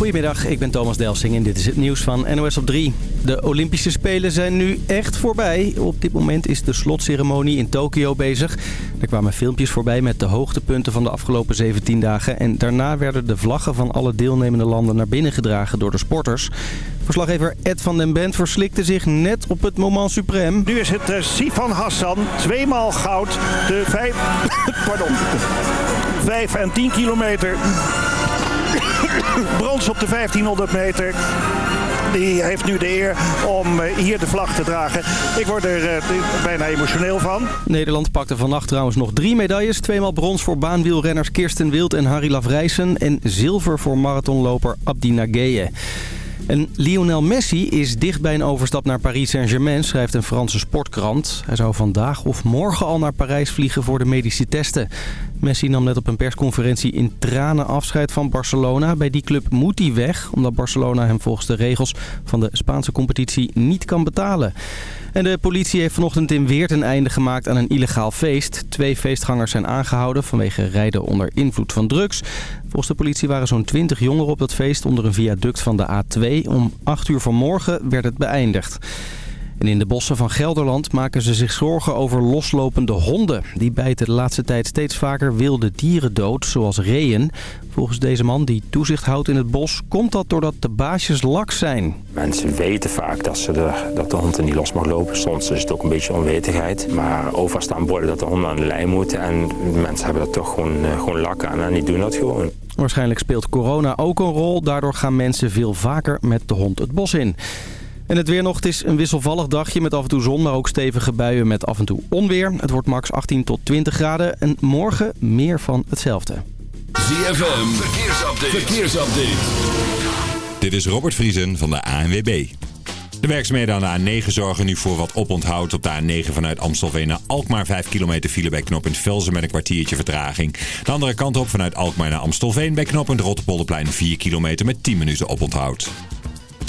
Goedemiddag, ik ben Thomas Delsing en dit is het nieuws van NOS op 3. De Olympische Spelen zijn nu echt voorbij. Op dit moment is de slotceremonie in Tokio bezig. Er kwamen filmpjes voorbij met de hoogtepunten van de afgelopen 17 dagen. En daarna werden de vlaggen van alle deelnemende landen naar binnen gedragen door de sporters. Verslaggever Ed van den Bent verslikte zich net op het moment suprem. Nu is het uh, Sifan Hassan, tweemaal goud. De vijf, pardon, 5 en 10 kilometer. Brons op de 1500 meter. Die heeft nu de eer om eh, hier de vlag te dragen. Ik word er uh, bijna emotioneel van. Nederland pakte vannacht trouwens nog drie medailles. Tweemaal brons voor baanwielrenners Kirsten Wild en Harry Lavrijsen. En zilver voor marathonloper Abdi Nageye. En Lionel Messi is dicht bij een overstap naar Paris Saint-Germain, schrijft een Franse sportkrant. Hij zou vandaag of morgen al naar Parijs vliegen voor de medische testen. Messi nam net op een persconferentie in tranen afscheid van Barcelona. Bij die club moet hij weg, omdat Barcelona hem volgens de regels van de Spaanse competitie niet kan betalen. En de politie heeft vanochtend in Weert een einde gemaakt aan een illegaal feest. Twee feestgangers zijn aangehouden vanwege rijden onder invloed van drugs. Volgens de politie waren zo'n 20 jongeren op dat feest onder een viaduct van de A2. Om 8 uur vanmorgen werd het beëindigd. En in de bossen van Gelderland maken ze zich zorgen over loslopende honden. Die bijten de laatste tijd steeds vaker wilde dieren dood, zoals reeën. Volgens deze man die toezicht houdt in het bos, komt dat doordat de baasjes laks zijn. Mensen weten vaak dat, ze de, dat de hond er niet los mag lopen. Soms is het ook een beetje onwetendheid. Maar overal staan borden dat de hond aan de lijn moet. En mensen hebben er toch gewoon, uh, gewoon lak aan en die doen dat gewoon. Waarschijnlijk speelt corona ook een rol. Daardoor gaan mensen veel vaker met de hond het bos in. En het weer nog, het is een wisselvallig dagje met af en toe zon, maar ook stevige buien met af en toe onweer. Het wordt max 18 tot 20 graden en morgen meer van hetzelfde. ZFM, verkeersupdate. verkeersupdate. Dit is Robert Vriesen van de ANWB. De werkzaamheden aan de A9 zorgen nu voor wat oponthoud op de A9 vanuit Amstelveen naar Alkmaar. 5 kilometer file bij knooppunt Velzen met een kwartiertje vertraging. De andere kant op vanuit Alkmaar naar Amstelveen bij knooppunt Rotterpolderplein 4 kilometer met 10 minuten oponthoud.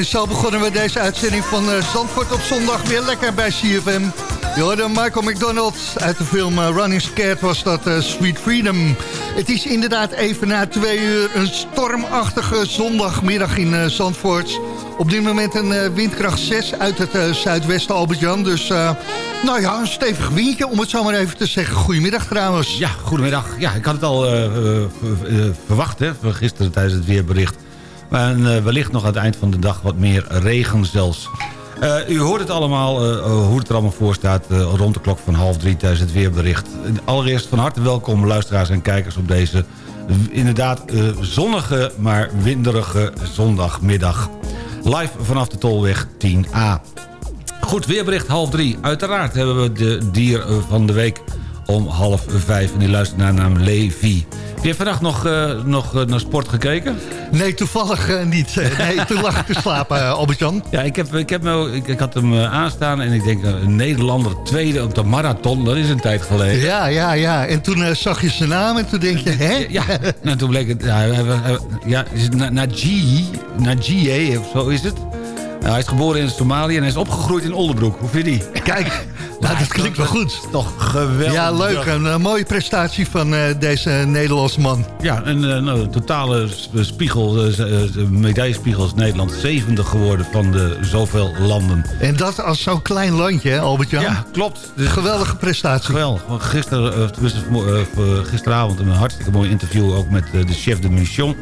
En zo begonnen we deze uitzending van uh, Zandvoort op zondag weer lekker bij CFM. Je hoorde Michael McDonald uit de film uh, Running Scared was dat uh, Sweet Freedom. Het is inderdaad even na twee uur een stormachtige zondagmiddag in Zandvoort. Op dit moment een windkracht 6 uit het zuidwesten Albert-Jan. Dus nou ja, een stevig windje om het zo maar even te zeggen. Goedemiddag trouwens. Ja, goedemiddag. Ja, ik had het al verwacht hè, gisteren tijdens het weerbericht. Maar uh, wellicht nog aan het eind van de dag wat meer regen zelfs. Uh, u hoort het allemaal, uh, hoe het er allemaal voor staat... rond de klok van half drie tijdens het weerbericht. Allereerst van harte welkom luisteraars en kijkers op deze... inderdaad zonnige, maar winderige zondagmiddag. Live vanaf de Tolweg 10A. Goed, weerbericht half drie. Uiteraard hebben we de dier van de week om half vijf. En die luistert naar naam Levi. Heb je vannacht nog, uh, nog uh, naar sport gekeken? Nee, toevallig uh, niet. Nee, toen lag ik te slapen, Albert-Jan. Ja, ik, heb, ik, heb me, ik, ik had hem aanstaan en ik denk een Nederlander tweede op de marathon. Dat is een tijd geleden. Ja, ja, ja. En toen zag je zijn naam en toen denk je, hè? Ja, nou, toen bleek het... Ja, ja is het Naji, Najie of zo is het. Nou, hij is geboren in Somalië en hij is opgegroeid in Oldenbroek. Hoe vind je die? Kijk, nou, dat klinkt wel goed. Toch geweldig. Ja, leuk. Een uh, mooie prestatie van uh, deze Nederlandse man. Ja, een uh, nou, totale spiegel, medaillespiegel is Nederland zevende geworden van de zoveel landen. En dat als zo'n klein landje, hè, Albert-Jan? Ja, klopt. Dus geweldige prestatie. Geweldig. Gisteren, gisteravond een hartstikke mooi interview ook met de chef de mission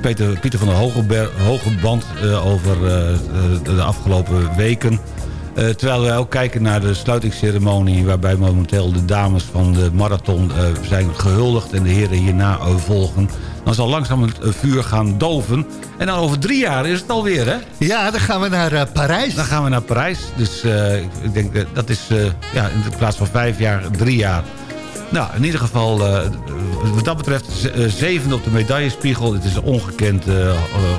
Peter, Pieter van der Hogeband uh, over uh, de afgelopen weken. Uh, terwijl wij ook kijken naar de sluitingsceremonie... waarbij momenteel de dames van de marathon zijn gehuldigd... en de heren hierna volgen. Dan zal langzaam het vuur gaan doven. En dan over drie jaar is het alweer, hè? Ja, dan gaan we naar Parijs. Dan gaan we naar Parijs. Dus ik denk dat is ja, in plaats van vijf jaar, drie jaar... Nou, in ieder geval, uh, wat dat betreft, uh, zevende op de medaillespiegel. Het is een ongekend uh,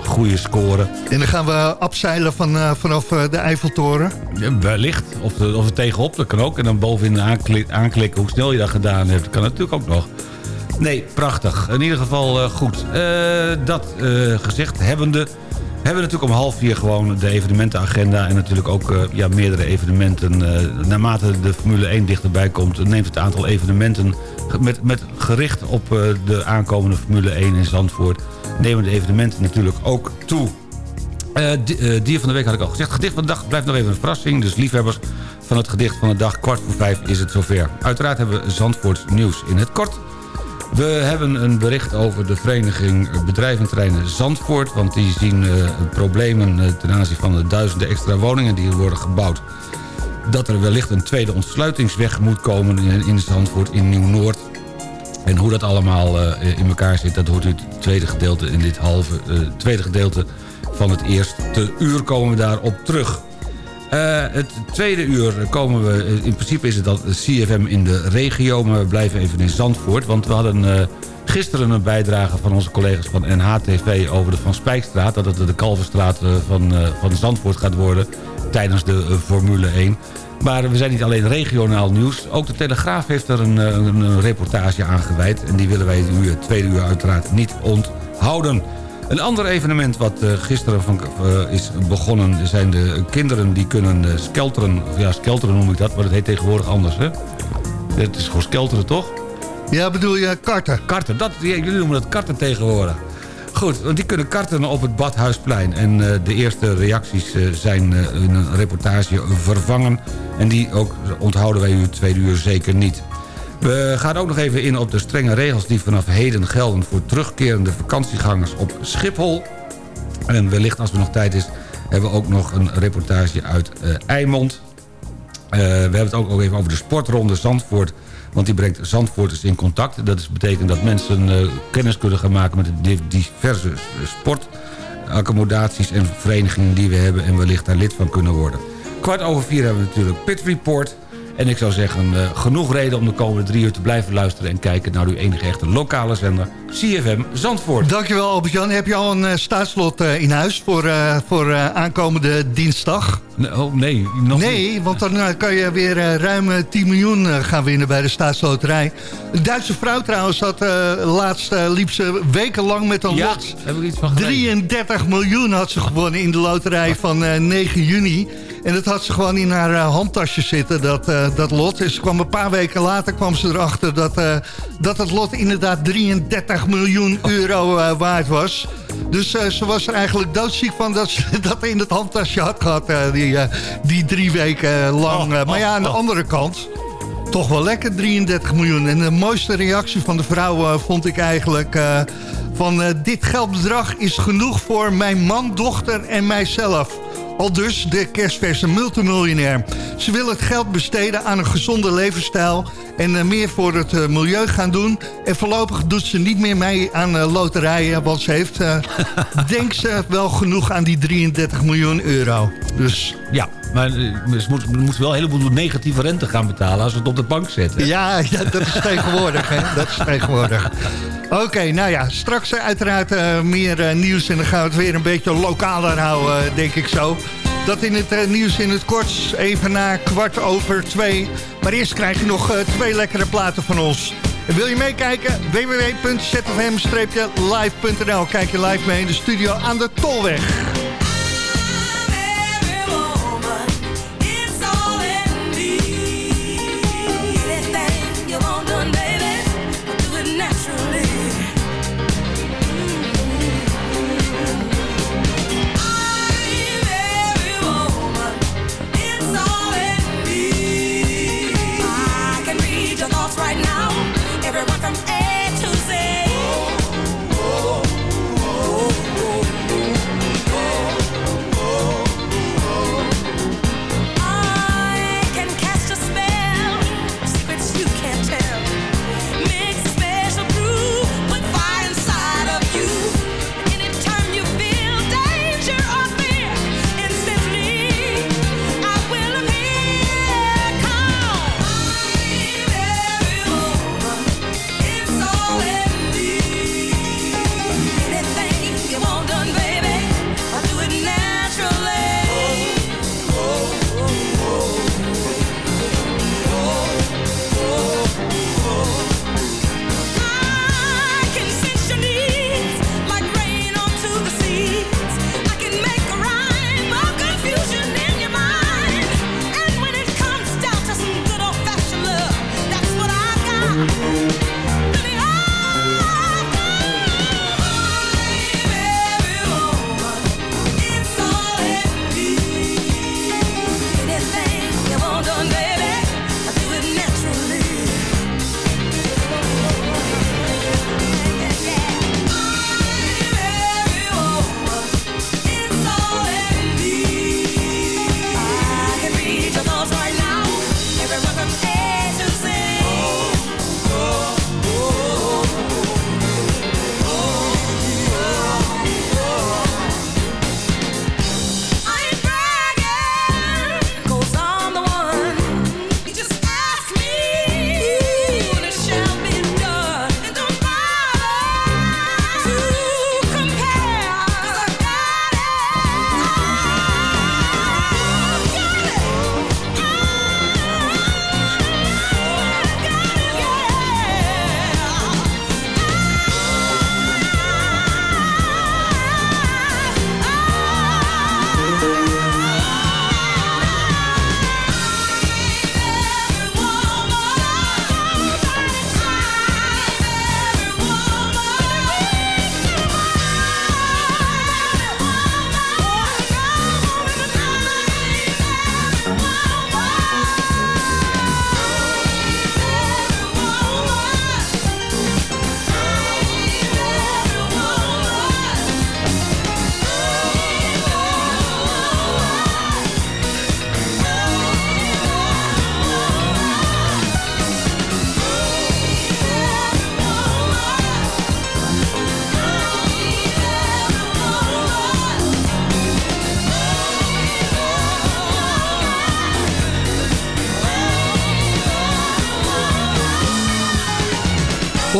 goede score. En dan gaan we afzeilen van, vanaf de Eiffeltoren? Ja, wellicht. Of, of het tegenop, dat kan ook. En dan bovenin aanklik, aanklikken hoe snel je dat gedaan hebt. Dat kan natuurlijk ook nog. Nee, prachtig. In ieder geval goed. dat gezegd hebbende hebben natuurlijk om half vier gewoon de evenementenagenda... en natuurlijk ook uh, ja, meerdere evenementen. Uh, naarmate de Formule 1 dichterbij komt... neemt het aantal evenementen met, met gericht op uh, de aankomende Formule 1 in Zandvoort... nemen de evenementen natuurlijk ook toe. dier van de week had ik al gezegd. Gedicht van de dag blijft nog even een verrassing. Dus liefhebbers van het gedicht van de dag, kwart voor vijf is het zover. Uiteraard hebben we Zandvoorts nieuws in het kort... We hebben een bericht over de vereniging Bedrijventerreinen Zandvoort... want die zien uh, problemen uh, ten aanzien van de duizenden extra woningen die worden gebouwd. Dat er wellicht een tweede ontsluitingsweg moet komen in, in Zandvoort in Nieuw-Noord. En hoe dat allemaal uh, in elkaar zit, dat hoort u het tweede gedeelte in dit halve... tweede gedeelte van het eerste uur komen we daarop terug. Uh, het tweede uur komen we... Eh, in principe is het al CFM in de regio... maar we blijven even in Zandvoort. Want we hadden uh, gisteren een bijdrage van onze collega's van NHTV... over de Van Spijkstraat. Dat het de Kalverstraat van, van Zandvoort gaat worden... tijdens de Formule 1. Maar we zijn niet alleen regionaal nieuws. Ook de Telegraaf heeft er een, een, een reportage aan gewijd. En die willen wij het tweede uur uiteraard niet onthouden. Een ander evenement wat uh, gisteren van, uh, is begonnen... zijn de kinderen die kunnen uh, skelteren. Ja, skelteren noem ik dat, maar dat heet tegenwoordig anders. Hè? Het is gewoon skelteren, toch? Ja, bedoel je karten? Karten, dat, jullie noemen dat karten tegenwoordig. Goed, want die kunnen karten op het Badhuisplein. En de eerste reacties zijn in een reportage vervangen. En die ook onthouden wij u tweede uur zeker niet. We gaan ook nog even in op de strenge regels die vanaf heden gelden... voor terugkerende vakantiegangers op Schiphol. En wellicht als er nog tijd is... hebben we ook nog een reportage uit uh, we hebben het ook, even over de sportronde Zandvoort... want die brengt Zandvoorters in contact. Dat betekent dat mensen uh, kennis kunnen gaan maken... met de diverse sportaccommodaties en verenigingen die we hebben... en wellicht daar lid van kunnen worden. Kwart over vier hebben we natuurlijk Pit Report... En ik zou zeggen, uh, genoeg reden om de komende drie uur te blijven luisteren... en kijken naar uw enige echte lokale zender, CFM Zandvoort. Dankjewel Albert-Jan. Heb je al een uh, staatslot uh, in huis voor, voor aankomende dinsdag? Oh, nee, nog Nee, niet. want dan kan je weer ruim 10 miljoen gaan winnen bij de staatsloterij. Een Duitse vrouw trouwens, had, laatst liep ze wekenlang met een ja, lot. heb ik iets van 33 miljoen had ze gewonnen in de loterij van 9 juni. En dat had ze gewoon in haar uh, handtasje zitten, dat, uh, dat lot. En ze kwam een paar weken later kwam ze erachter dat, uh, dat het lot inderdaad 33 miljoen euro waard was. Dus ze was er eigenlijk doodziek van dat ze dat in het handtasje had gehad, die, die drie weken lang. Oh, maar ja, aan de andere kant toch wel lekker 33 miljoen. En de mooiste reactie van de vrouw vond ik eigenlijk... Uh, van uh, dit geldbedrag is genoeg voor mijn man, dochter en mijzelf. Al dus de kerstverse multimiljonair. Ze wil het geld besteden aan een gezonde levensstijl... en uh, meer voor het uh, milieu gaan doen. En voorlopig doet ze niet meer mee aan uh, loterijen... want ze heeft, denkt ze, wel genoeg aan die 33 miljoen euro. Dus... Ja, maar ze moet, moet wel een heleboel negatieve rente gaan betalen... als ze het op de bank zetten. Ja, ja dat is tegenwoordig. hè? Dat is tegenwoordig. Oké, okay, nou ja, straks uiteraard uh, meer uh, nieuws... en dan gaan we het weer een beetje lokaler houden, uh, denk ik zo. Dat in het nieuws in het kort, even na kwart over twee. Maar eerst krijg je nog twee lekkere platen van ons. En wil je meekijken? www.zfm-live.nl Kijk je live mee in de studio aan de Tolweg.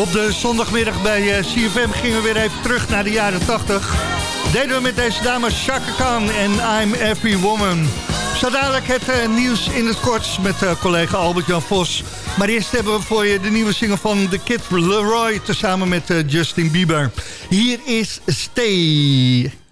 Op de zondagmiddag bij CFM gingen we weer even terug naar de jaren 80. Deden we met deze dame Chaka Khan en I'm Every Woman. Zo dadelijk het nieuws in het kort met collega Albert-Jan Vos. Maar eerst hebben we voor je de nieuwe single van The Kid Leroy... tezamen met Justin Bieber. Hier is Stay.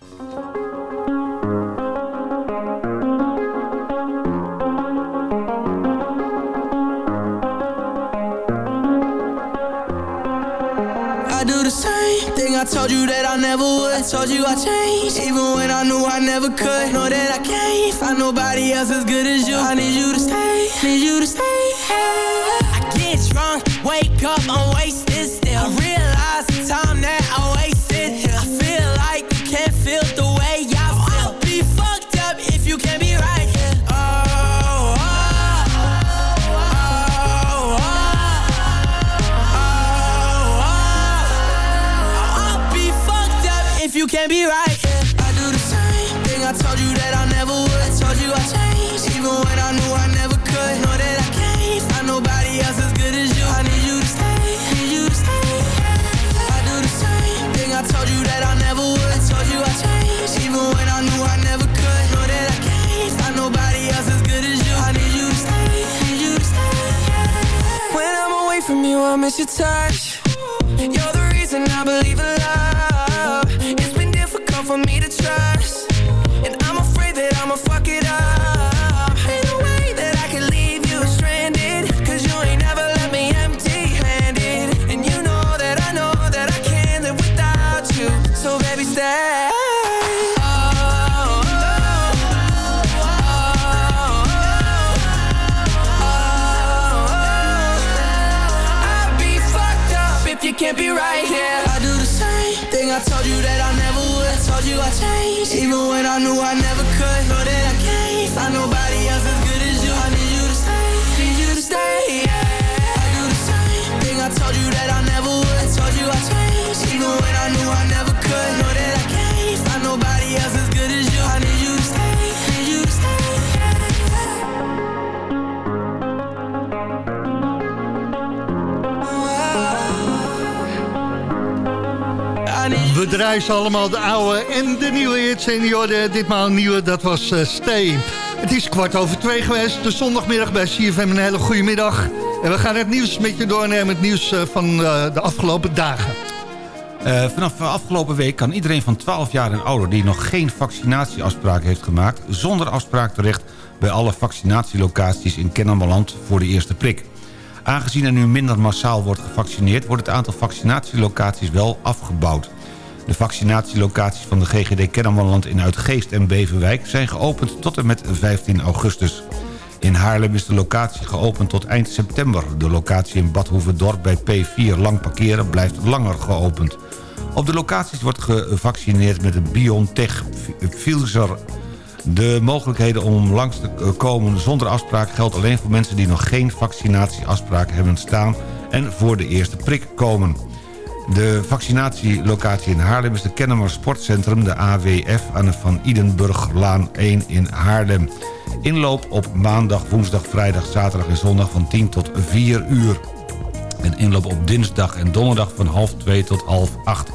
I told you that I never would. I told you I changed, even when I knew I never could. Know that I can't find nobody else as good as you. I need you to stay, need you to stay. I get drunk, wake up, I'm wasted still. I realize the time that I wasted touch. Draaien ze allemaal de oude en de nieuwe hits. En die hoorde ditmaal nieuwe, dat was uh, Stay. Het is kwart over twee geweest, de zondagmiddag bij CFM. Een hele goede middag. En we gaan het nieuws met je doornemen, het nieuws uh, van uh, de afgelopen dagen. Vanaf afgelopen week kan iedereen van 12 jaar en ouder... die nog geen vaccinatieafspraak heeft gemaakt... zonder afspraak terecht bij alle vaccinatielocaties in Kennemerland voor de eerste prik. Aangezien er nu minder massaal wordt gevaccineerd... wordt het aantal vaccinatielocaties wel afgebouwd. De vaccinatielocaties van de GGD Kennemerland in Uitgeest en Beverwijk... zijn geopend tot en met 15 augustus. In Haarlem is de locatie geopend tot eind september. De locatie in Badhoevedorp bij P4 Lang Parkeren blijft langer geopend. Op de locaties wordt gevaccineerd met de BioNTech Pfizer. De mogelijkheden om langs te komen zonder afspraak geldt alleen voor mensen die nog geen vaccinatieafspraak hebben staan en voor de eerste prik komen. De vaccinatielocatie in Haarlem is de Kennemer Sportcentrum, de AWF... aan de Van Idenburglaan 1 in Haarlem. Inloop op maandag, woensdag, vrijdag, zaterdag en zondag van 10 tot 4 uur. En inloop op dinsdag en donderdag van half 2 tot half 8.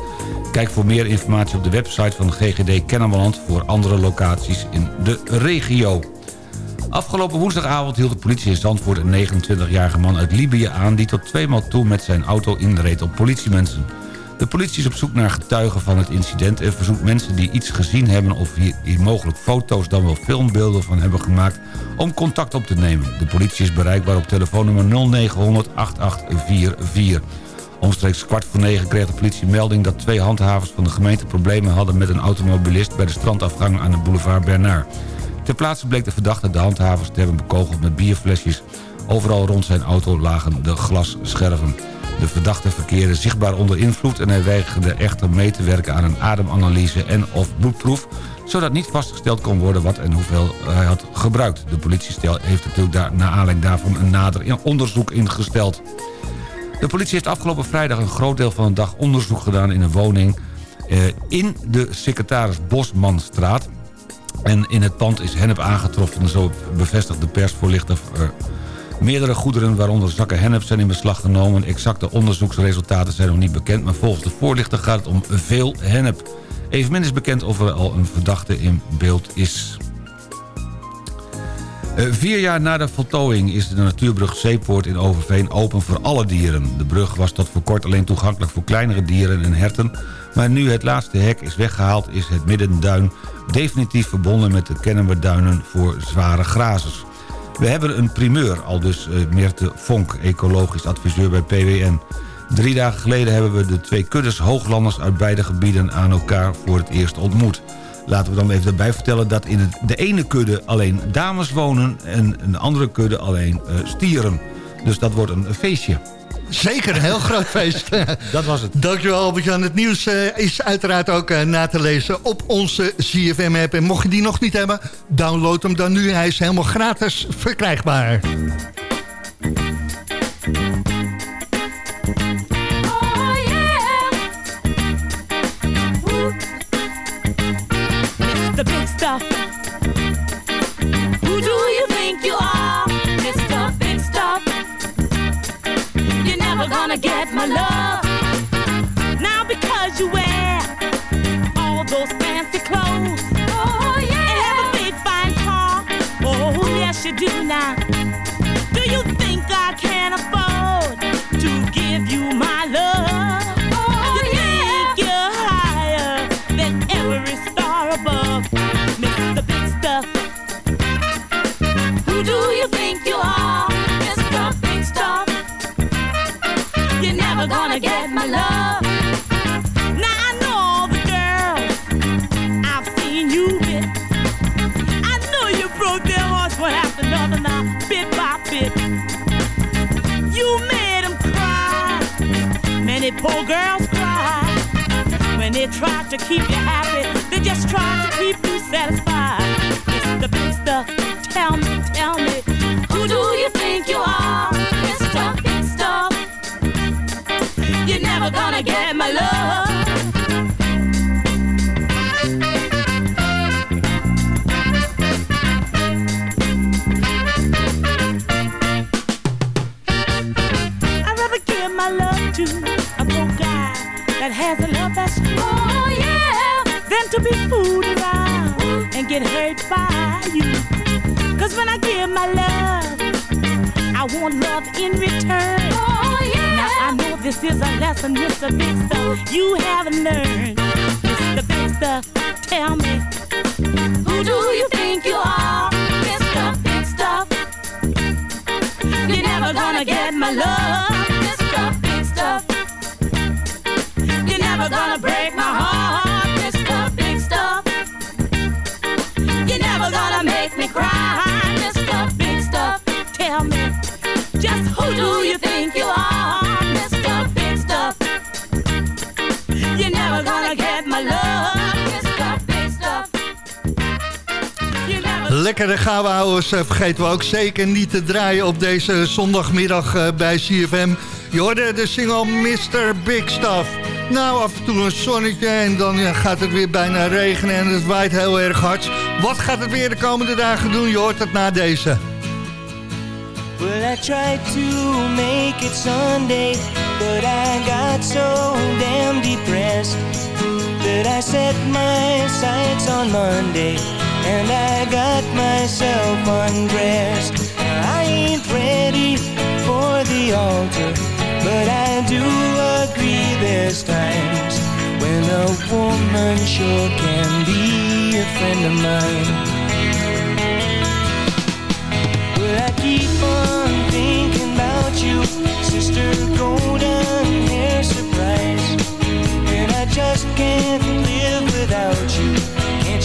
Kijk voor meer informatie op de website van GGD Kennemerland... voor andere locaties in de regio. Afgelopen woensdagavond hield de politie in Zandvoort een 29-jarige man uit Libië aan... die tot tweemaal toe met zijn auto inreed op politiemensen. De politie is op zoek naar getuigen van het incident... en verzoekt mensen die iets gezien hebben of hier, mogelijk foto's... dan wel filmbeelden van hebben gemaakt om contact op te nemen. De politie is bereikbaar op telefoonnummer 0900 8844. Omstreeks kwart voor negen kreeg de politie melding dat twee handhavers van de gemeente problemen hadden met een automobilist bij de strandafgang aan de boulevard Bernard. Ter plaatse bleek de verdachte de handhavers te hebben bekogeld met bierflesjes. Overal rond zijn auto lagen de glasscherven. De verdachte verkeerde zichtbaar onder invloed... en hij weigerde echter mee te werken aan een ademanalyse en of bloedproef... zodat niet vastgesteld kon worden wat en hoeveel hij had gebruikt. De politie heeft natuurlijk daar, na aanleiding daarvan een nader onderzoek ingesteld. De politie heeft afgelopen vrijdag een groot deel van de dag onderzoek gedaan... in een woning eh, in de secretaris Bosmanstraat en in het pand is hennep aangetroffen, zo bevestigt de persvoorlichter Meerdere goederen, waaronder zakken hennep, zijn in beslag genomen. Exacte onderzoeksresultaten zijn nog niet bekend... maar volgens de voorlichter gaat het om veel hennep. Evenmin is bekend of er al een verdachte in beeld is. Eh, vier jaar na de voltooiing is de natuurbrug Zeepoort in Overveen open voor alle dieren. De brug was tot voor kort alleen toegankelijk voor kleinere dieren en herten... maar nu het laatste hek is weggehaald is het Middenduin definitief verbonden met de Kennemerduinen voor zware grazers. We hebben een primeur, al dus uh, Meerte Vonk, ecologisch adviseur bij PWN. Drie dagen geleden hebben we de twee kuddes hooglanders uit beide gebieden aan elkaar voor het eerst ontmoet. Laten we dan even erbij vertellen dat in de ene kudde alleen dames wonen... en een andere kudde alleen uh, stieren. Dus dat wordt een feestje. Zeker, een heel groot feest. dat was het. Dankjewel Albert-Jan. Het nieuws uh, is uiteraard ook uh, na te lezen op onze CFM-app. En mocht je die nog niet hebben, download hem dan nu. Hij is helemaal gratis verkrijgbaar. Hola. They try to keep you happy, they just try to keep you satisfied. Mr. Big Stuff, tell me, get hurt by you. Cause when I give my love, I want love in return. Oh, yeah. Now I know this is a lesson, Mr. Big Stuff, you haven't learned. Mr. Big Stuff, tell me, who do you think you are, Mr. Big Stuff? You're never gonna get my love, Mr. Big Stuff. You're never gonna break my heart, Lekkere gouden ouders eh, vergeten we ook zeker niet te draaien op deze zondagmiddag eh, bij CFM. Je hoorde de single Mr. Big Stuff. Nou, af en toe een zonnetje en dan gaat het weer bijna regenen en het waait heel erg hard. Wat gaat het weer de komende dagen doen? Je hoort het na deze. Well, I tried to make it Sunday, but I got so damn depressed that I set my sights on Monday and I got myself undressed. I ain't ready for the altar, but I do agree there's times when a woman sure can be a friend of mine. Well, I keep on thinking about you, sister golden hair surprise. And I just can't live without you.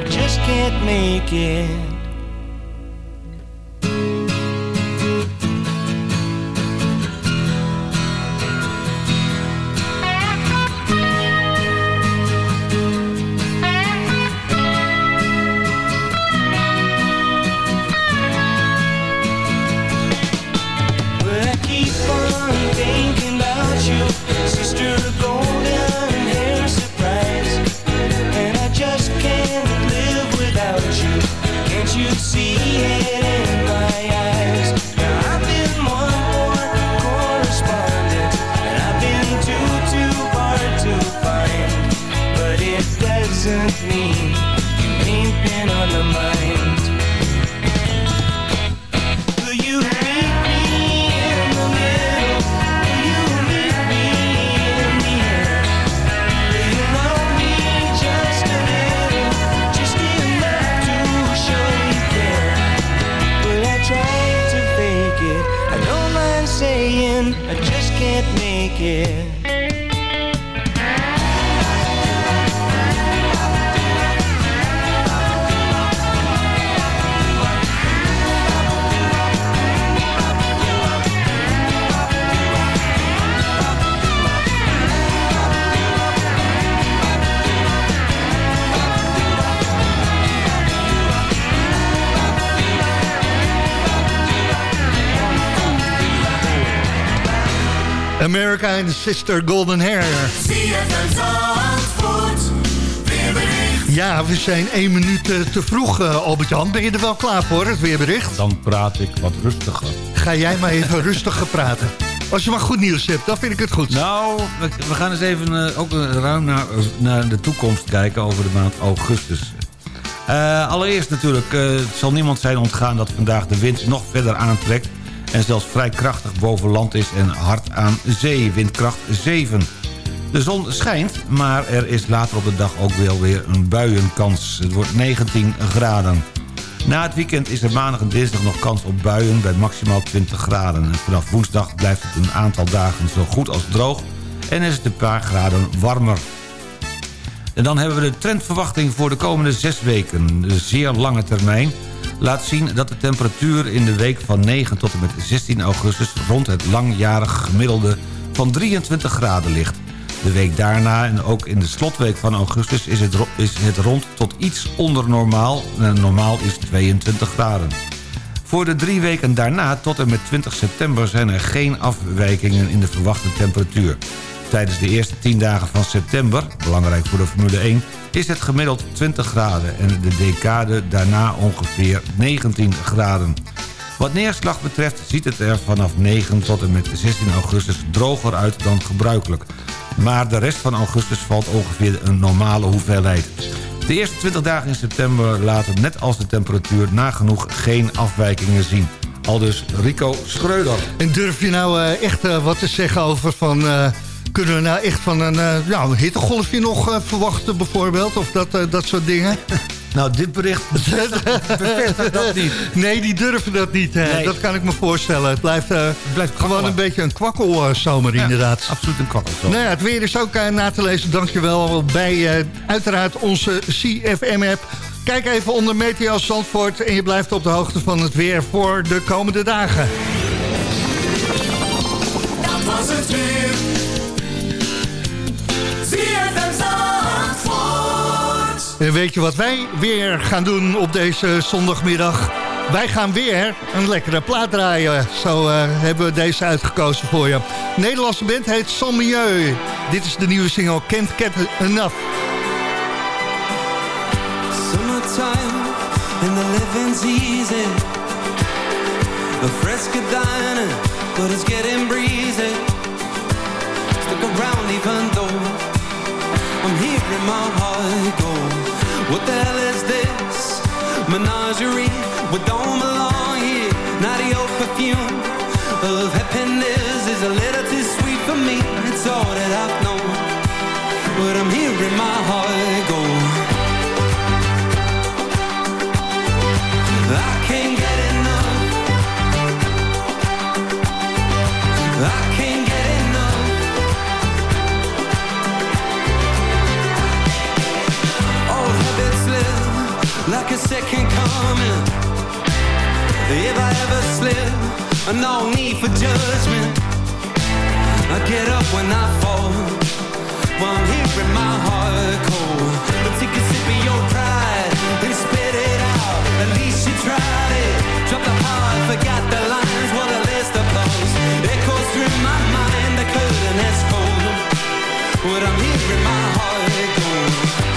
I just can't make it. And Sister Golden Hair. Ja, we zijn één minuut eh, te vroeg, eh, Albert-Jan. Ben je er wel klaar voor, het weerbericht? Dan praat ik wat rustiger. Ga jij maar even rustiger praten. Als je maar goed nieuws hebt, dan vind ik het goed. Nou, we, gaan eens even eh, ook uh, ruim naar, naar de toekomst kijken over de maand augustus. Allereerst natuurlijk, eh, het zal niemand zijn ontgaan dat vandaag de wind nog verder aantrekt... en zelfs vrij krachtig boven land is en hard aan zee, windkracht 7. De zon schijnt, maar er is later op de dag ook wel weer een buienkans. Het wordt 19 graden. Na het weekend is er maandag en dinsdag nog kans op buien bij maximaal 20 graden. En vanaf woensdag blijft het een aantal dagen zo goed als droog... en is het een paar graden warmer. En dan hebben we de trendverwachting voor de komende zes weken. De zeer lange termijn laat zien dat de temperatuur in de week van 9 tot en met 16 augustus... rond het langjarig gemiddelde van 23 graden ligt. De week daarna en ook in de slotweek van augustus is het, is het rond tot iets onder normaal. En normaal is 22 graden. Voor de drie weken daarna tot en met 20 september zijn er geen afwijkingen in de verwachte temperatuur. Tijdens de eerste 10 dagen van september, belangrijk voor de Formule 1... is het gemiddeld 20 graden en de decade daarna ongeveer 19 graden. Wat neerslag betreft ziet het er vanaf 9 tot en met 16 augustus droger uit dan gebruikelijk. Maar de rest van augustus valt ongeveer een normale hoeveelheid. De eerste 20 dagen in september laten net als de temperatuur nagenoeg geen afwijkingen zien. Aldus Rico Schreuder. En durf je nou uh, echt uh, wat te zeggen over van... Kunnen we nou echt van een, ja, een hittegolfje nog verwachten bijvoorbeeld? Of dat, dat soort dingen? Nou, dit bericht bevestigt dat niet. Nee, die durven dat niet. Nee. Dat kan ik me voorstellen. Het blijft, uh, het blijft gewoon een beetje een kwakkelzomer ja, inderdaad. absoluut een kwakkelzomer. Nou ja, het weer is ook uh, na te lezen. Dankjewel bij uh, uiteraard onze CFM-app. Kijk even onder Meteo Zandvoort en je blijft op de hoogte van het weer voor de komende dagen. Dat was het weer. En weet je wat wij weer gaan doen op deze zondagmiddag? Wij gaan weer een lekkere plaat draaien. Zo uh, hebben we deze uitgekozen voor je. De Nederlandse band heet Son Milieu. Dit is de nieuwe single Can't Get Enough. Summertime and the living's easy. A fresca dining, but it's getting breezy. Stick around even though I'm hearing my heart go. What the hell is this? Menagerie, we don't belong here. Not your perfume of happiness is a little too sweet for me. It's all that I've known. But I'm hearing my heart go. like a second coming. If I ever slip, no need for judgment. I get up when I fall One here in my heart cold. But take a sip of your pride And spit it out. At least you tried it. Dropped the heart, forgot the lines What a list of blows Echoes through my mind The curtain is cold What I'm here my heart cold.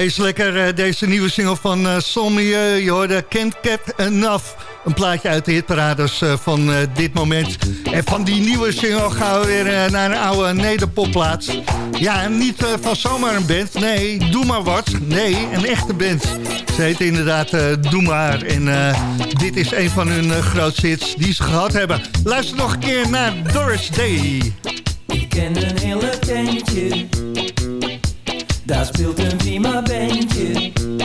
Hij is lekker, eh, deze nieuwe single van uh, Sommieu. Je hoorde Can't Get Enough. Een plaatje uit de hitparades eh, van eh, dit moment. En van die nieuwe single gaan we weer eh, naar een oude nederpopplaats. Ja, niet eh, van zomaar een band. Nee, Doe Maar Wat. Nee, een echte band. Ze heet inderdaad eh, Doe Maar. En eh, dit is een van hun eh, grootste hits die ze gehad hebben. Luister nog een keer naar Doris Day. Ik ken een hele tentje, daar speelt een prima bandje.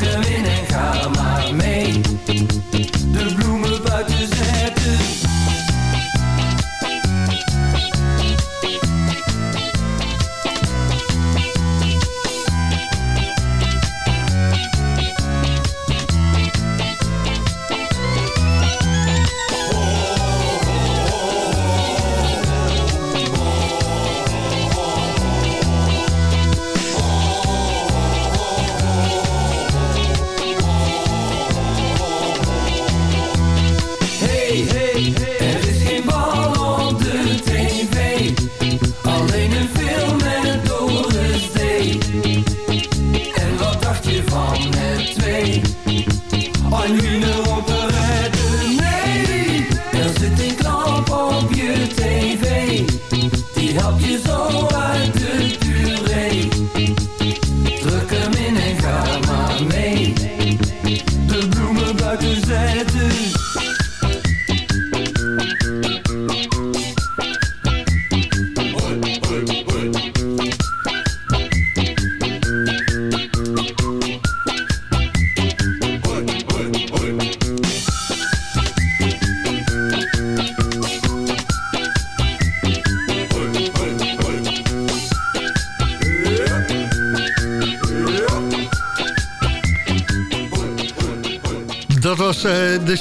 hem in en ga maar mee.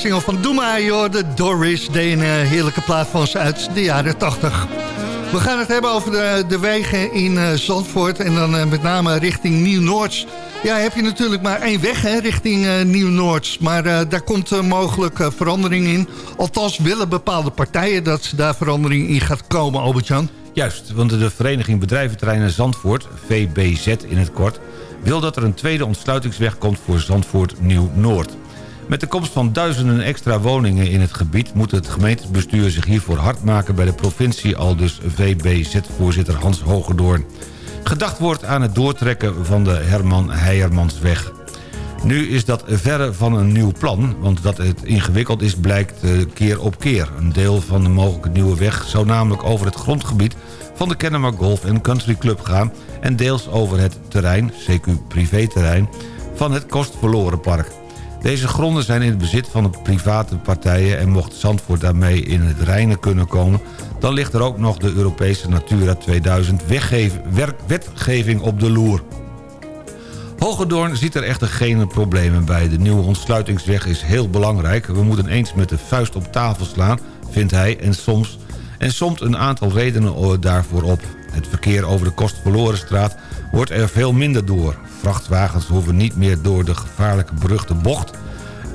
Single van joh, de Doris. De een uh, heerlijke plaat van ze uit de jaren 80. We gaan het hebben over de, de wegen in uh, Zandvoort en dan met name richting Nieuw-Noords. Ja, heb je natuurlijk maar één weg hè, richting Nieuw-Noords. Maar daar komt mogelijk verandering in. Althans willen bepaalde partijen dat daar verandering in gaat komen, Albert-Jan. Juist, want de Vereniging Bedrijventerreinen Zandvoort, VBZ in het kort wil dat er een tweede ontsluitingsweg komt voor Zandvoort Nieuw-Noord. Met de komst van duizenden extra woningen in het gebied... moet het gemeentebestuur zich hiervoor hard maken bij de provincie... al dus VBZ-voorzitter Hans Hogedoorn. Gedacht wordt aan het doortrekken van de Herman Heijermansweg. Nu is dat verre van een nieuw plan, want dat het ingewikkeld is blijkt eh, keer op keer. Een deel van de mogelijke nieuwe weg zou namelijk over het grondgebied van de Kennemer Golf Country Club gaan... en deels over het terrein, CQ privéterrein, van het Kostverloren Park. Deze gronden zijn in het bezit van de private partijen... en mocht Zandvoort daarmee in het reinen kunnen komen... dan ligt er ook nog de Europese Natura 2000 wetgeving op de loer. Hogedoorn ziet er echter geen problemen bij. De nieuwe ontsluitingsweg is heel belangrijk. We moeten eens met de vuist op tafel slaan, vindt hij... en soms en somt een aantal redenen daarvoor op. Het verkeer over de Kostverlorenstraat wordt er veel minder door. Vrachtwagens hoeven niet meer door de gevaarlijke beruchte bocht...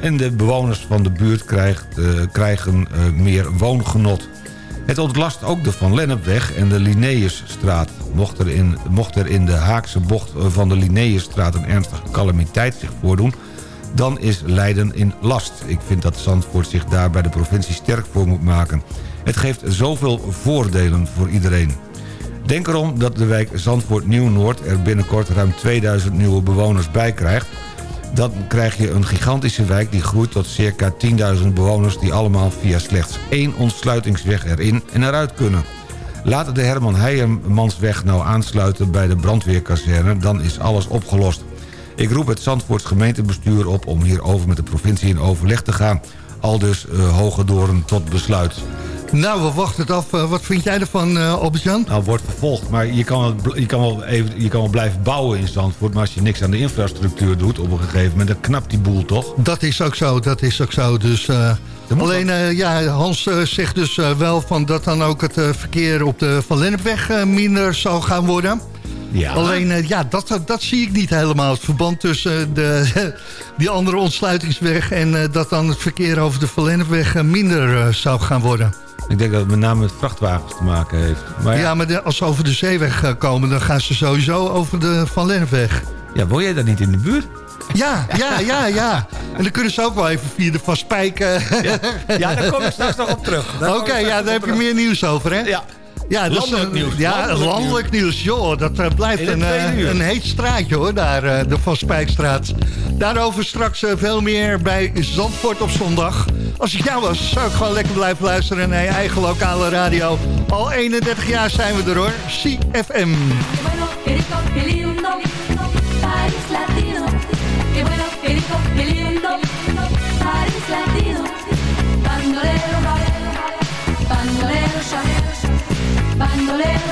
en de bewoners van de buurt krijgt, uh, krijgen uh, meer woongenot. Het ontlast ook de Van Lennepweg en de Linnaeusstraat. Mocht er, in, mocht er in de Haakse bocht van de Linnaeusstraat een ernstige calamiteit zich voordoen... dan is Leiden in last. Ik vind dat Zandvoort zich daar bij de provincie sterk voor moet maken. Het geeft zoveel voordelen voor iedereen. Denk erom dat de wijk Zandvoort Nieuw-Noord er binnenkort ruim 2000 nieuwe bewoners bij krijgt. Dan krijg je een gigantische wijk die groeit tot circa 10.000 bewoners... die allemaal via slechts één ontsluitingsweg erin en eruit kunnen. Laat de Herman Heijermansweg nou aansluiten bij de brandweerkazerne... dan is alles opgelost. Ik roep het Zandvoorts gemeentebestuur op om hierover met de provincie in overleg te gaan. Aldus uh, Hoge Doorn tot besluit. Nou, we wachten het af. Uh, wat vind jij ervan, uh, Albert-Jan? Nou, wordt vervolgd. Maar je kan, wel, je, kan wel even, je kan wel blijven bouwen in Zandvoort... maar als je niks aan de infrastructuur doet op een gegeven moment... dan knapt die boel toch? Dat is ook zo, dat is ook zo. Dus... Uh, alleen, uh, ja, Hans uh, zegt dus uh, wel van dat dan ook het verkeer op de Van Lennepweg minder zou gaan worden. Ja. Alleen, ja, dat, dat zie ik niet helemaal. Het verband tussen de, die andere ontsluitingsweg... en dat dan het verkeer over de Van Lennepweg minder zou gaan worden. Ik denk dat het met name met vrachtwagens te maken heeft. Maar ja, ja maar als ze over de zeeweg eh, komen... dan gaan ze sowieso over de Van Lennepweg. Ja, woon jij daar niet in de buurt? Ja, ja, ja, ja. En dan kunnen ze ook wel even via de Van Spijk... Ja, ja daar kom ik straks nog op terug. Oké, ja, daar heb je meer nieuws over, hè? Ja. Ja, landelijk nieuws. Ja, landelijk, landelijk nieuws. Joh, dat uh, blijft een, uh, een heet straatje hoor, daar, uh, de Van Spijkstraat. Daarover straks veel meer bij Zandvoort op zondag. Als ik jou was, zou ik gewoon lekker blijven luisteren naar je eigen lokale radio. Al 31 jaar zijn we er hoor. CFM. Bandolero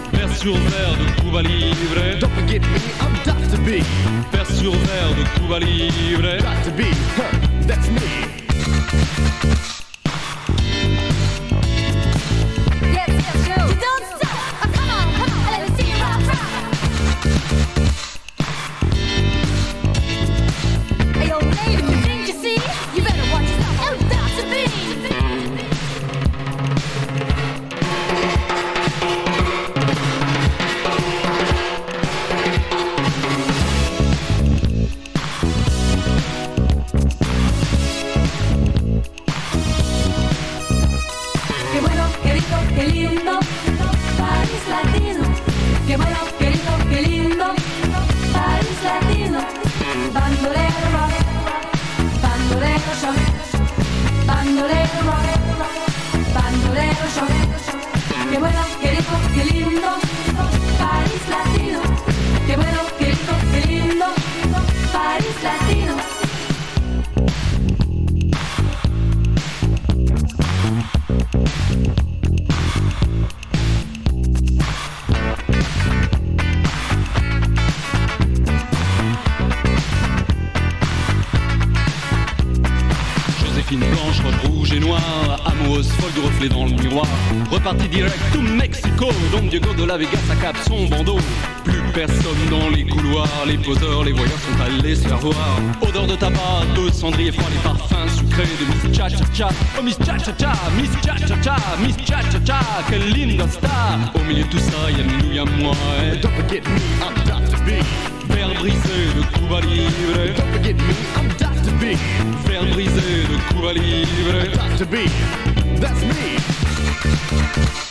Vers sur verre de Cuba Libre. Don't forget me, I'm Dr. B. Vers sur verre de Cuba Libre. Dr. B, huh, that's me. parti direct to Mexico. Don Diego de la Vega s'accape son bandeau. Plus personne dans les couloirs, les poseurs, les voyageurs sont allés se faire voir. Odeur de tabac, de cendrier froid, les parfums sucrés de Miss Cha Cha Cha. Oh Miss Cha Cha Cha, Miss Cha Cha Cha, Miss Cha Cha Cha, quelle linda star. Au milieu de tout ça, y'a nous, y'a moi. Don't forget me, I'm Dr. B. Verre brisé de Cuba Libre. Don't forget me, I'm Dr. B. Verre brisé de Cuba Libre. Dr. B, that's me. Thank you.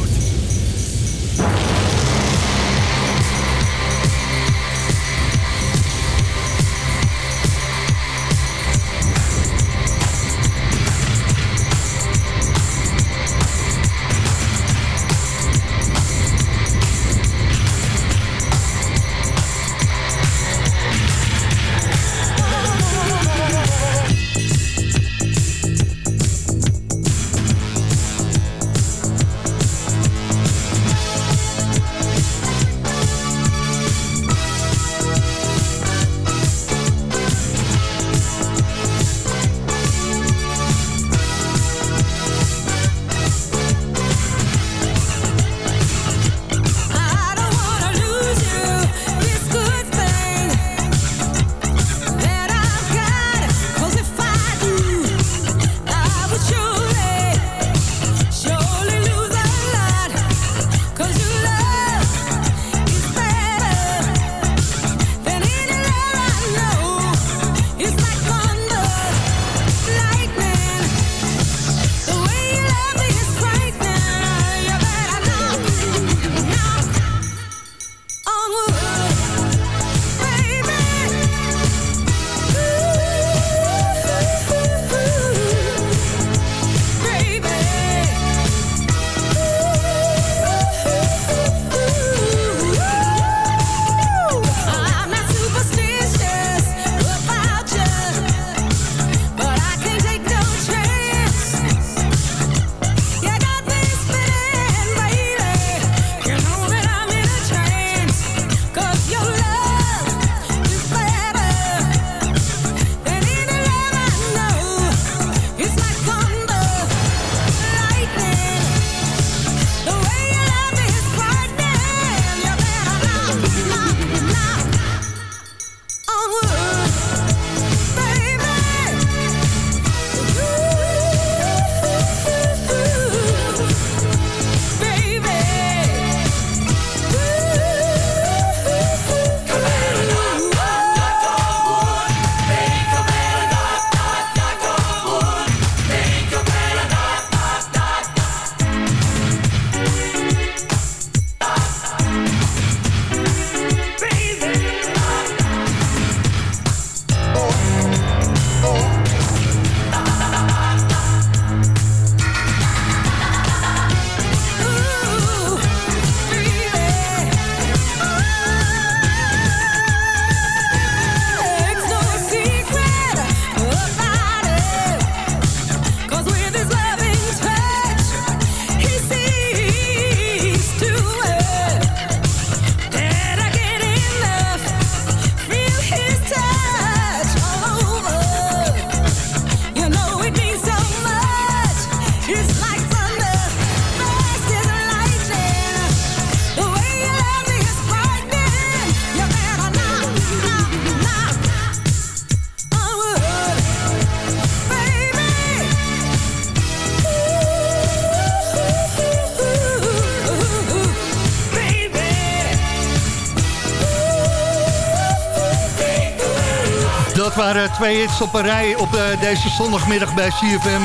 twee hits op een rij op eh, deze zondagmiddag bij CFM.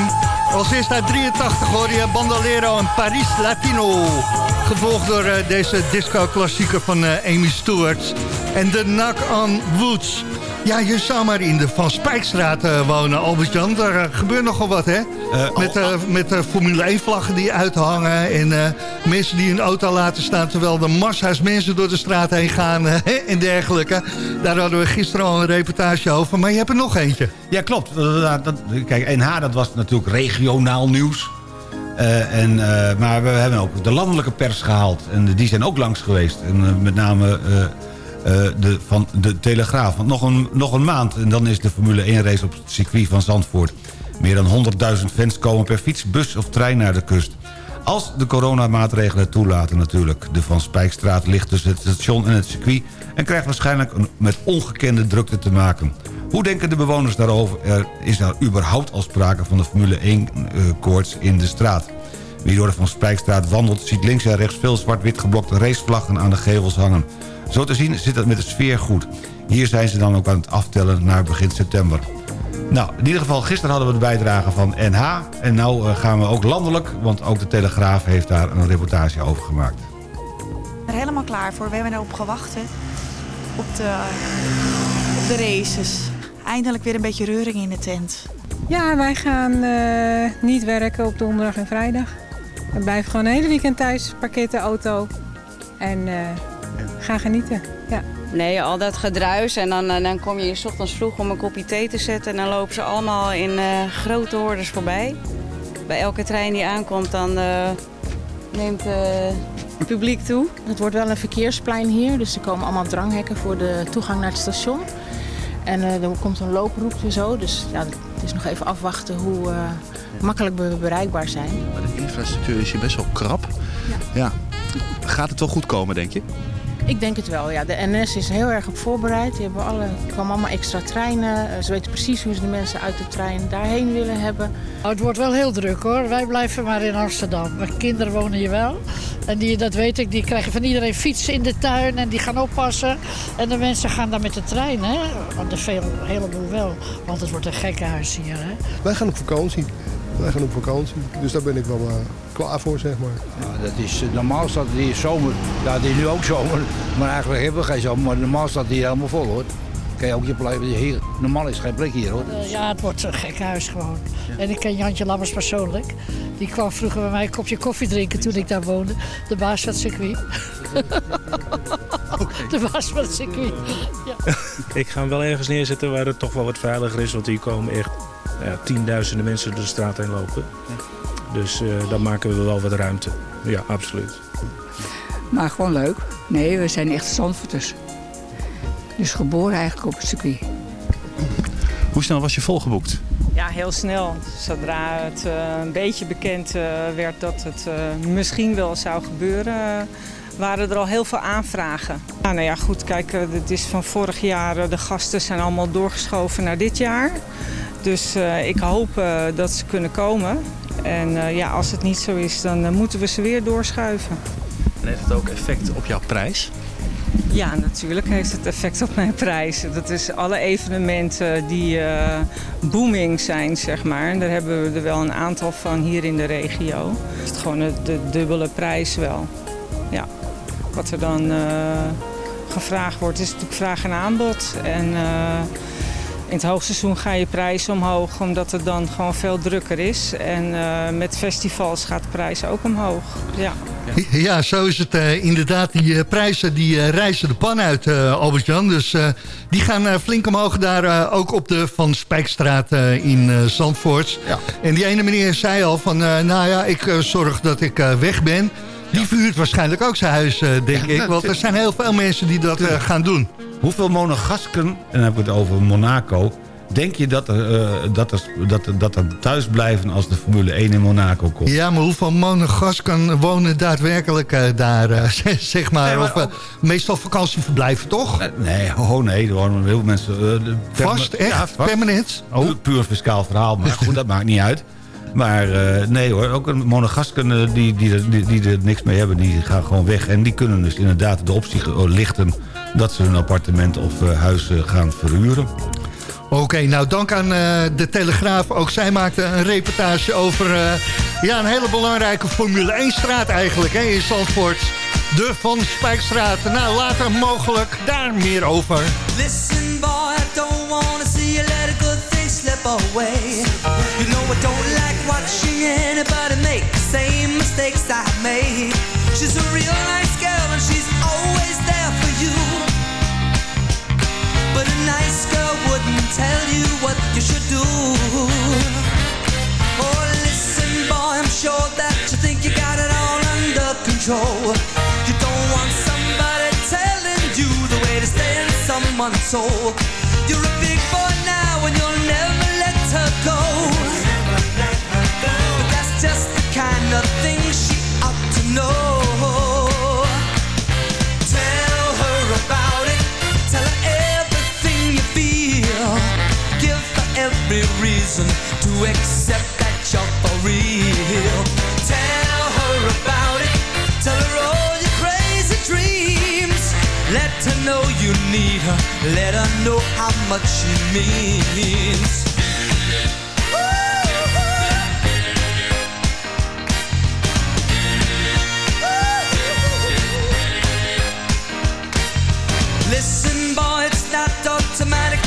Als eerst uit 83 hoor je Bandolero en Paris Latino. Gevolgd door eh, deze disco-klassieker van eh, Amy Stewart. En The Knock on Woods. Ja, je zou maar in de Van Spijkstraat eh, wonen, Albert-Jan. Daar eh, gebeurt nogal wat, hè? met eh, met eh, Formule 1-vlaggen die uithangen. En mensen die hun auto laten staan... terwijl er massa's mensen door de straat heen gaan en dergelijke. Daar hadden we gisteren al een reportage over. Maar je hebt er nog eentje. Ja, klopt. Dat, dat- kijk, NH, dat was natuurlijk regionaal nieuws. En, maar we hebben ook de landelijke pers gehaald. En die zijn ook langs geweest. En met name de, van de Telegraaf. Want nog een, nog een maand en dan is de Formule 1 race op het circuit van Zandvoort. Meer dan 100.000 fans komen per fiets, bus of trein naar de kust. Als de coronamaatregelen toelaten natuurlijk. De Van Spijkstraat ligt tussen het station en het circuit... en krijgt waarschijnlijk met ongekende drukte te maken. Hoe denken de bewoners daarover? Er is er überhaupt al sprake van de Formule 1-koorts in de straat? Wie door de Van Spijkstraat wandelt... ziet links en rechts veel zwart-wit geblokte racevlaggen aan de gevels hangen. Zo te zien zit het met de sfeer goed. Hier zijn ze dan ook aan het aftellen naar begin september. Nou, in ieder geval, gisteren hadden we de bijdrage van NH. En nu gaan we ook landelijk, want ook de Telegraaf heeft daar een reportage over gemaakt. er helemaal klaar voor. We hebben erop gewacht hè, op, de, op de races. Eindelijk weer een beetje reuring in de tent. Ja, wij gaan eh, niet werken op donderdag en vrijdag. We blijven gewoon een hele weekend thuis, parkeert de auto en eh, gaan genieten. Ja. Nee, al dat gedruis en dan, eh, dan kom je 's ochtends vroeg om een kopje thee te zetten... en dan lopen ze allemaal in eh, grote hordes voorbij. Bij elke trein die aankomt, dan eh, neemt eh, het publiek toe. Het wordt wel een verkeersplein hier, dus er komen allemaal dranghekken voor de toegang naar het station. En eh, er komt een looproute zo, dus ja, het is nog even afwachten hoe eh, makkelijk we bereikbaar zijn. Maar de infrastructuur is hier best wel krap. Ja. Gaat het wel goed komen, denk je? Ik denk het wel, ja. De NS is heel erg op voorbereid. Die hebben alle, er komen allemaal extra treinen. Eh, Ze weten precies hoe ze de mensen uit de trein daarheen willen hebben. Oh, het wordt wel heel druk hoor. Wij blijven maar in Amsterdam. Mijn kinderen wonen hier wel. En die, dat weet ik, die krijgen van iedereen fietsen in de tuin en die gaan oppassen. En de mensen gaan dan met de trein, hè. Want er veel, heleboel wel. Want het wordt een gekkenhuis hier, hè. Wij gaan op vakantie. Wij gaan op vakantie. Dus daar ben ik wel eh, klaar voor, zeg maar. Ja, dat is, eh, normaal staat het hier zomer. Ja, het is nu ook zomer. Maar eigenlijk hebben we geen zomer. Maar normaal staat het hier helemaal vol hoor. Kan je ook je plek. Hier, normaal is geen plek hier hoor. Eh, ja, het wordt een gekkenhuis gewoon. En ik ken Jantje Lammers persoonlijk. Die kwam vroeger bij mij een kopje koffie drinken toen ik daar woonde. De baas van het circuit. De baas van het circuit. Ja. Ik ga hem wel ergens neerzetten waar het toch wel wat veiliger is. Want hier komen echt ja, tienduizenden mensen door de straat heen lopen. Dus eh, dan maken we wel wat ruimte. Ja, absoluut. Maar gewoon leuk. Nee, we zijn echt Zandvoorters. Dus geboren eigenlijk op het circuit. Hoe snel was je volgeboekt? Ja, heel snel. Zodra het eh, een beetje bekend eh, werd dat het eh, misschien wel zou gebeuren, waren er al heel veel aanvragen. Ja, nou ja, goed, kijk, het is van vorig jaar, de gasten zijn allemaal doorgeschoven naar dit jaar. Dus eh, ik hoop eh, dat ze kunnen komen. En eh, ja, als het niet zo is, dan moeten we ze weer doorschuiven. En heeft het ook effect op jouw prijs? Ja, natuurlijk heeft het effect op mijn prijzen. Dat is alle evenementen die booming zijn, zeg maar. En daar hebben we er wel een aantal van hier in de regio. Het is gewoon het- de dubbele prijs wel. Ja, wat er dan gevraagd wordt, is natuurlijk vraag en aanbod. En in het hoogseizoen ga je prijs omhoog, omdat het dan gewoon veel drukker is. En eh, met festivals gaat de prijs ook omhoog. Ja. Ja, zo is het eh, inderdaad. Die eh, prijzen die reizen de pan uit, eh, Albert-Jan. Dus eh, die gaan flink omhoog daar eh, ook op de Van Spijkstraat eh, in eh, Zandvoort. En die ene meneer zei al van, eh, nou ja, ik zorg dat ik eh, weg ben. Die verhuurt waarschijnlijk ook zijn huis, eh, denk ik. Want er zijn heel veel mensen die dat eh, gaan doen. Hoeveel monegasken, en dan heb ik het over Monaco... denk je dat er, eh, dat er, dat er, dat er thuis blijven als de Formule 1 in Monaco komt? Ja, maar hoeveel monegasken wonen daadwerkelijk eh, daar, eh, zeg maar? Nee, maar of, eh, meestal vakantieverblijven, toch? Nee, oh nee, er wonen heel veel mensen... eh, Vast? Echt? Permanent? Oh. Puur, puur fiscaal verhaal, maar goed, dat maakt niet uit. Maar eh, nee hoor, ook een monegasken eh, die, die, er- die, die er niks mee hebben, die gaan gewoon weg. En die kunnen dus inderdaad de optie lichten dat ze hun appartement of eh, huis gaan verhuren. Oké, nou dank aan eh, de Telegraaf. Ook zij maakte een reportage over eh, ja, een hele belangrijke Formule 1 straat eigenlijk hè, in Zandvoort. De Van Spijkstraat. Nou, later mogelijk daar meer over. Listen, boy, I don't wanna see you let a good thing slip away. You know I don't like watching anybody make the same mistakes I made. She's a real nice girl and she's always there for nice girl wouldn't tell you what you should do. Oh, listen, boy, I'm sure that you think you got it all under control. You don't want somebody telling you the way to stay in someone's soul. You're a big boy now and you'll never let her go. But that's just the kind of thing she ought to know. Reason to accept that you're for real. Tell her about it. Tell her all your crazy dreams. Let her know you need her. Let her know how much she means. Listen, boy, it's not automatically a certain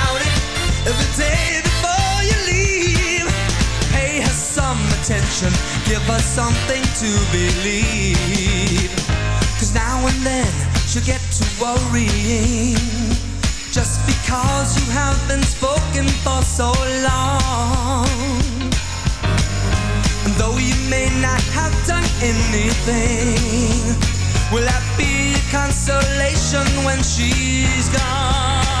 every day before you leave. Pay her some attention, give her something to believe. Cause now and then she'll get to worrying. Just because you have been spoken for so long. And though you may not have done anything, will that be consolation when she's gone?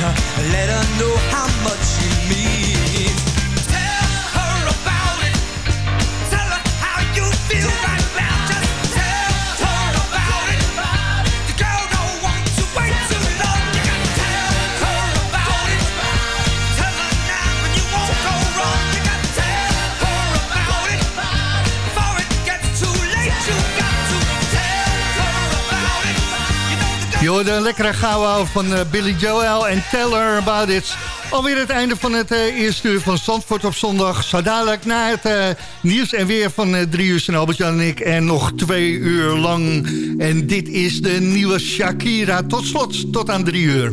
her. Let her know how hoorde een lekkere gauw van eh, Billy Joel en Tell Her About It. Alweer het einde van het eh, eerste uur van Zandvoort op zondag. Zo dadelijk na het eh, nieuws en weer van eh, drie uur zijn Albert-Jan en ik. En nog twee uur lang. En dit is de nieuwe Shakira. Tot slot, tot aan drie uur.